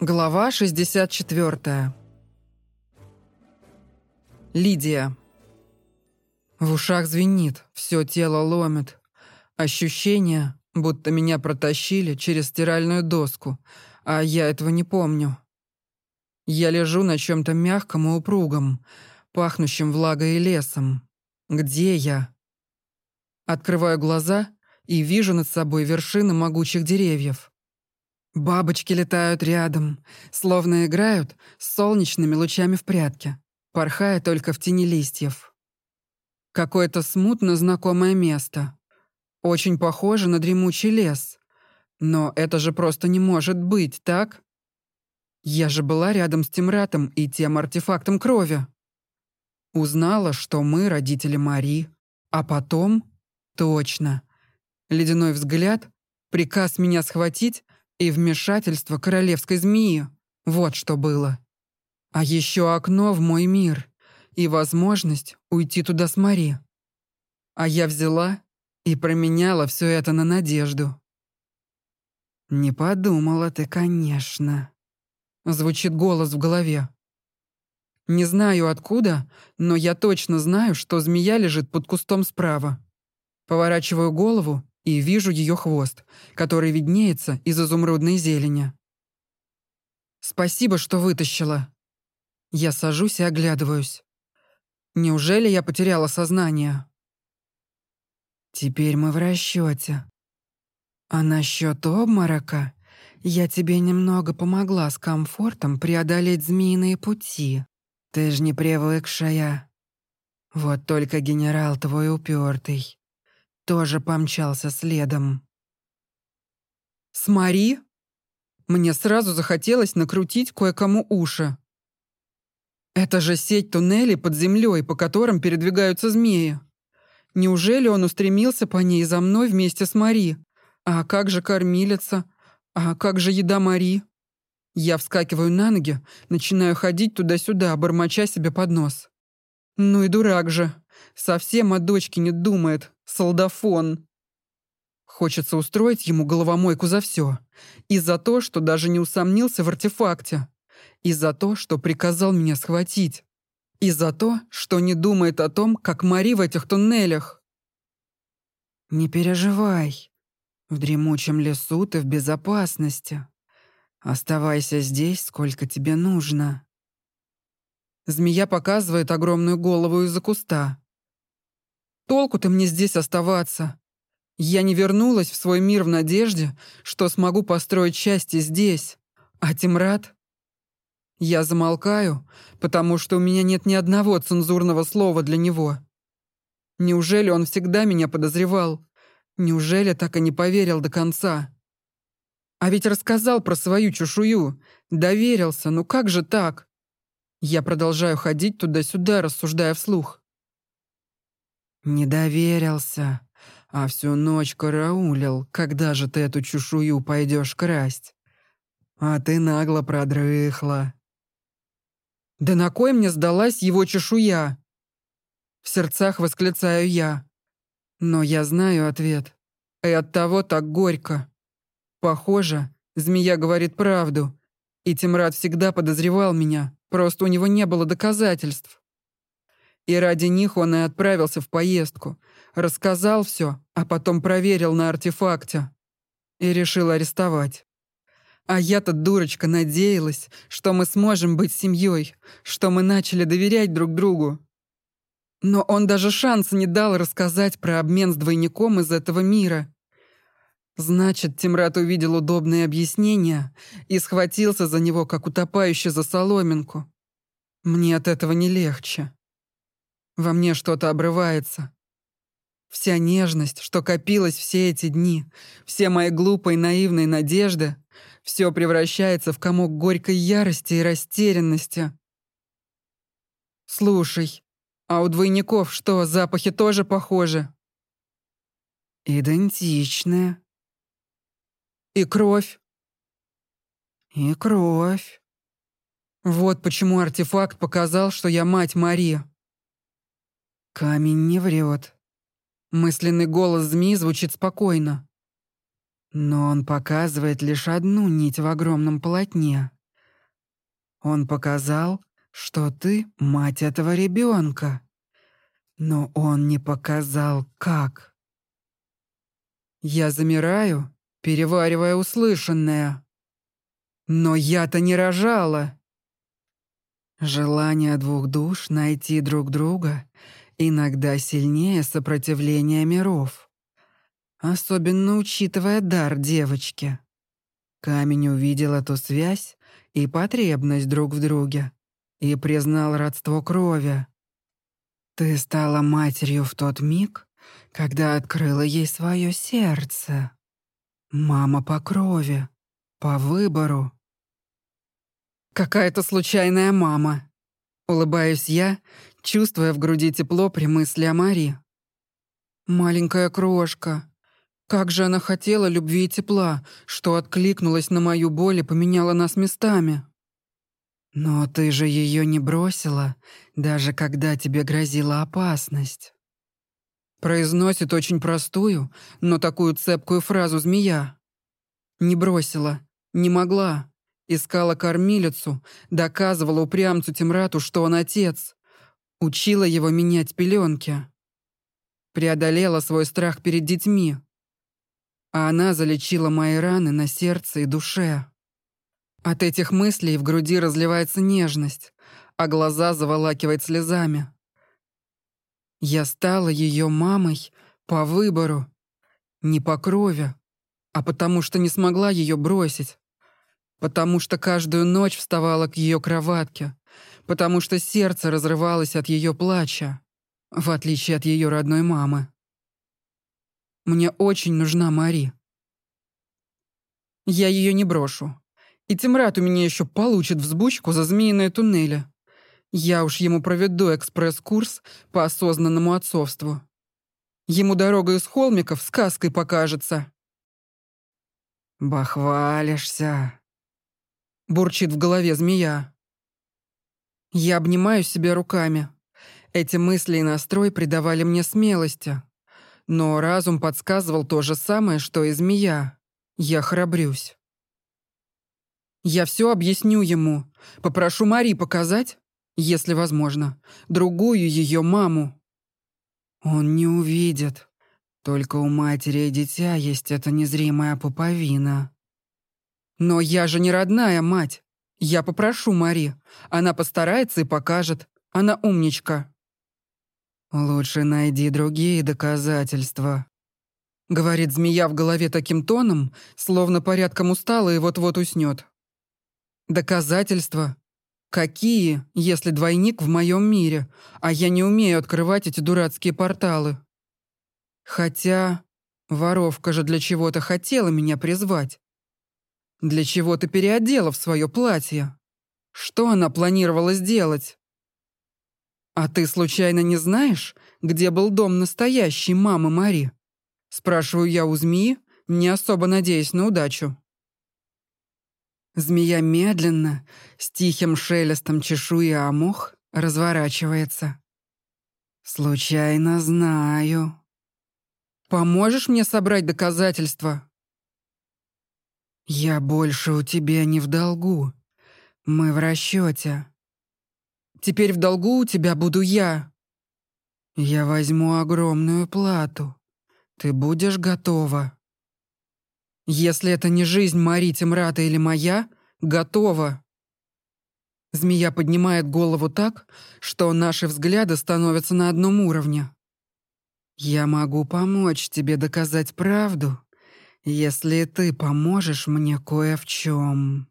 Глава 64. Лидия. В ушах звенит, все тело ломит. Ощущение, будто меня протащили через стиральную доску, а я этого не помню. Я лежу на чем то мягком и упругом, пахнущем влагой и лесом. Где я? Открываю глаза и вижу над собой вершины могучих деревьев. Бабочки летают рядом, словно играют с солнечными лучами в прятки, порхая только в тени листьев. Какое-то смутно знакомое место. Очень похоже на дремучий лес. Но это же просто не может быть, так? Я же была рядом с Тимратом и тем артефактом крови. Узнала, что мы родители Мари. А потом... Точно. Ледяной взгляд, приказ меня схватить и вмешательство королевской змеи. Вот что было. А еще окно в мой мир и возможность уйти туда с Мари. А я взяла и променяла все это на надежду. «Не подумала ты, конечно», — звучит голос в голове. Не знаю откуда, но я точно знаю, что змея лежит под кустом справа. Поворачиваю голову и вижу ее хвост, который виднеется из изумрудной зелени. «Спасибо, что вытащила». Я сажусь и оглядываюсь. Неужели я потеряла сознание? Теперь мы в расчете. А насчет обморока я тебе немного помогла с комфортом преодолеть змеиные пути. Ты ж не привыкшая. Вот только генерал твой упертый тоже помчался следом. «С Мари?» Мне сразу захотелось накрутить кое-кому уши. Это же сеть туннелей под землей, по которым передвигаются змеи. Неужели он устремился по ней за мной вместе с Мари? А как же кормилица? А как же еда Мари? Я вскакиваю на ноги, начинаю ходить туда-сюда, бормоча себе под нос. Ну и дурак же. Совсем о дочке не думает. Солдафон. Хочется устроить ему головомойку за все. И за то, что даже не усомнился в артефакте. И за то, что приказал меня схватить. И за то, что не думает о том, как Мари в этих туннелях. «Не переживай. В дремучем лесу ты в безопасности. Оставайся здесь, сколько тебе нужно». Змея показывает огромную голову из-за куста. Толку-то мне здесь оставаться. Я не вернулась в свой мир в надежде, что смогу построить счастье здесь. А Тимрад? Я замолкаю, потому что у меня нет ни одного цензурного слова для него. Неужели он всегда меня подозревал? Неужели так и не поверил до конца? А ведь рассказал про свою чешую, доверился, ну как же так? Я продолжаю ходить туда-сюда, рассуждая вслух. Не доверился, а всю ночь караулил, когда же ты эту чешую пойдешь красть. А ты нагло продрыхла. Да на кой мне сдалась его чешуя? В сердцах восклицаю я. Но я знаю ответ. И от того так горько. Похоже, змея говорит правду. И Тимрад всегда подозревал меня, просто у него не было доказательств. И ради них он и отправился в поездку. Рассказал все, а потом проверил на артефакте. И решил арестовать. А я-то, дурочка, надеялась, что мы сможем быть семьей, что мы начали доверять друг другу. Но он даже шанса не дал рассказать про обмен с двойником из этого мира. Значит, Тимрат увидел удобное объяснение и схватился за него, как утопающий за соломинку. Мне от этого не легче. Во мне что-то обрывается. Вся нежность, что копилась все эти дни, все мои глупые наивные надежды, все превращается в комок горькой ярости и растерянности. Слушай, а у двойников что, запахи тоже похожи? Идентичные. И кровь? И кровь. Вот почему артефакт показал, что я мать Мария. Камень не врет. Мысленный голос змеи звучит спокойно. Но он показывает лишь одну нить в огромном полотне. Он показал, что ты мать этого ребенка. Но он не показал, как. Я замираю, переваривая услышанное. Но я-то не рожала. Желание двух душ найти друг друга иногда сильнее сопротивления миров. Особенно учитывая дар девочки. Камень увидел эту связь и потребность друг в друге и признал родство крови. Ты стала матерью в тот миг, когда открыла ей свое сердце. Мама по крови, по выбору. Какая-то случайная мама. Улыбаюсь я, чувствуя в груди тепло при мысли о Мари. Маленькая крошка. Как же она хотела любви и тепла, что откликнулась на мою боль и поменяла нас местами. Но ты же ее не бросила, даже когда тебе грозила опасность. Произносит очень простую, но такую цепкую фразу змея. Не бросила, не могла. Искала кормилицу, доказывала упрямцу Тимрату, что он отец. Учила его менять пеленки. Преодолела свой страх перед детьми. А она залечила мои раны на сердце и душе. От этих мыслей в груди разливается нежность, а глаза заволакивает слезами. Я стала ее мамой по выбору, не по крови, а потому что не смогла ее бросить, потому что каждую ночь вставала к ее кроватке, потому что сердце разрывалось от ее плача, в отличие от ее родной мамы. Мне очень нужна Мари. Я ее не брошу. И Тимрад у меня еще получит взбучку за змеиные туннели. Я уж ему проведу экспресс-курс по осознанному отцовству. Ему дорога из холмиков сказкой покажется. «Бахвалишься», — бурчит в голове змея. Я обнимаю себя руками. Эти мысли и настрой придавали мне смелости. Но разум подсказывал то же самое, что и змея. Я храбрюсь. Я все объясню ему. Попрошу Мари показать, если возможно, другую ее маму. Он не увидит. Только у матери и дитя есть эта незримая пуповина. Но я же не родная мать. Я попрошу Мари. Она постарается и покажет. Она умничка. Лучше найди другие доказательства. Говорит змея в голове таким тоном, словно порядком устала и вот-вот уснет. Доказательства? Какие, если двойник в моем мире, а я не умею открывать эти дурацкие порталы? Хотя воровка же для чего-то хотела меня призвать. Для чего-то переодела в свое платье. Что она планировала сделать? А ты случайно не знаешь, где был дом настоящей мамы Мари? Спрашиваю я у змеи, не особо надеясь на удачу. Змея медленно, с тихим шелестом чешуи о мох, разворачивается. «Случайно знаю». «Поможешь мне собрать доказательства?» «Я больше у тебя не в долгу. Мы в расчете. Теперь в долгу у тебя буду я». «Я возьму огромную плату. Ты будешь готова?» Если это не жизнь Мари Тимрата или моя, готова. Змея поднимает голову так, что наши взгляды становятся на одном уровне. Я могу помочь тебе доказать правду, если ты поможешь мне кое в чем.